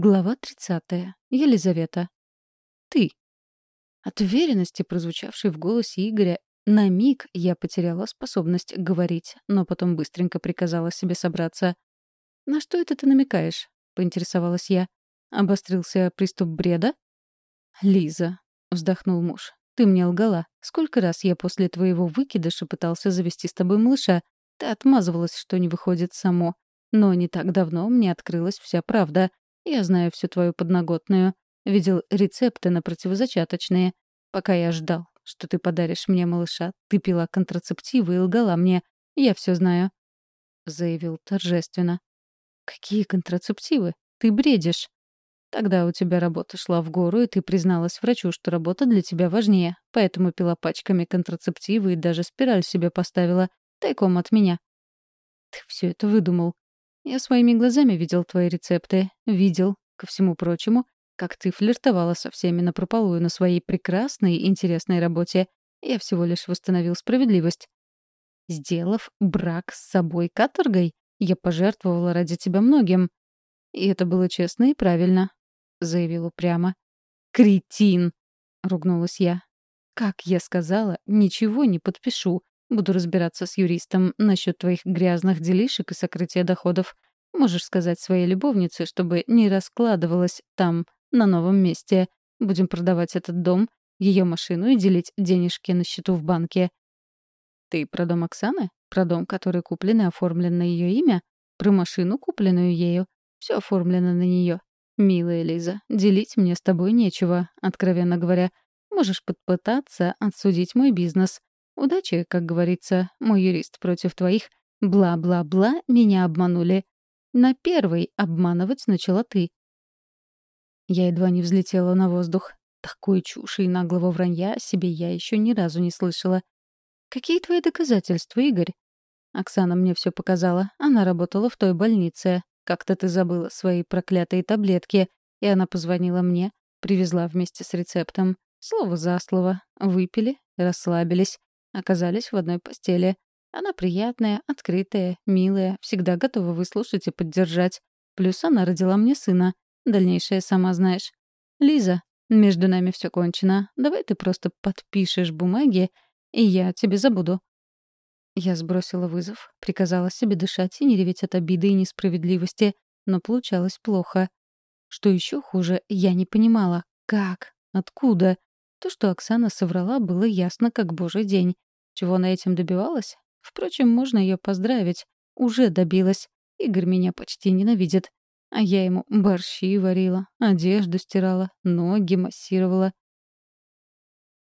Глава 30. Елизавета. Ты. От уверенности, прозвучавшей в голосе Игоря, на миг я потеряла способность говорить, но потом быстренько приказала себе собраться. «На что это ты намекаешь?» — поинтересовалась я. Обострился приступ бреда? «Лиза», — вздохнул муж, — «ты мне лгала. Сколько раз я после твоего выкидыша пытался завести с тобой малыша? Ты отмазывалась, что не выходит само. Но не так давно мне открылась вся правда. Я знаю всю твою подноготную. Видел рецепты на противозачаточные. Пока я ждал, что ты подаришь мне малыша, ты пила контрацептивы и лгала мне. Я все знаю», — заявил торжественно. «Какие контрацептивы? Ты бредишь». Тогда у тебя работа шла в гору, и ты призналась врачу, что работа для тебя важнее, поэтому пила пачками контрацептивы и даже спираль себе поставила, тайком от меня. Ты все это выдумал. Я своими глазами видел твои рецепты, видел, ко всему прочему, как ты флиртовала со всеми напропалую на своей прекрасной и интересной работе. Я всего лишь восстановил справедливость. Сделав брак с собой каторгой, я пожертвовала ради тебя многим. И это было честно и правильно. — заявил упрямо. «Кретин!» — ругнулась я. «Как я сказала, ничего не подпишу. Буду разбираться с юристом насчет твоих грязных делишек и сокрытия доходов. Можешь сказать своей любовнице, чтобы не раскладывалась там, на новом месте. Будем продавать этот дом, ее машину и делить денежки на счету в банке». «Ты про дом Оксаны? Про дом, который куплен и оформлен на ее имя? Про машину, купленную ею? Все оформлено на нее. «Милая Лиза, делить мне с тобой нечего, откровенно говоря. Можешь попытаться отсудить мой бизнес. Удачи, как говорится, мой юрист против твоих. Бла-бла-бла, меня обманули. На первый обманывать начала ты». Я едва не взлетела на воздух. Такой чуши и наглого вранья себе я еще ни разу не слышала. «Какие твои доказательства, Игорь?» Оксана мне все показала. Она работала в той больнице. Как-то ты забыла свои проклятые таблетки, и она позвонила мне, привезла вместе с рецептом. Слово за слово. Выпили, расслабились, оказались в одной постели. Она приятная, открытая, милая, всегда готова выслушать и поддержать. Плюс она родила мне сына. Дальнейшее сама знаешь. Лиза, между нами все кончено. Давай ты просто подпишешь бумаги, и я тебе забуду. Я сбросила вызов, приказала себе дышать и не реветь от обиды и несправедливости, но получалось плохо. Что еще хуже, я не понимала, как, откуда. То, что Оксана соврала, было ясно как божий день. Чего она этим добивалась? Впрочем, можно ее поздравить. Уже добилась. Игорь меня почти ненавидит. А я ему борщи варила, одежду стирала, ноги массировала.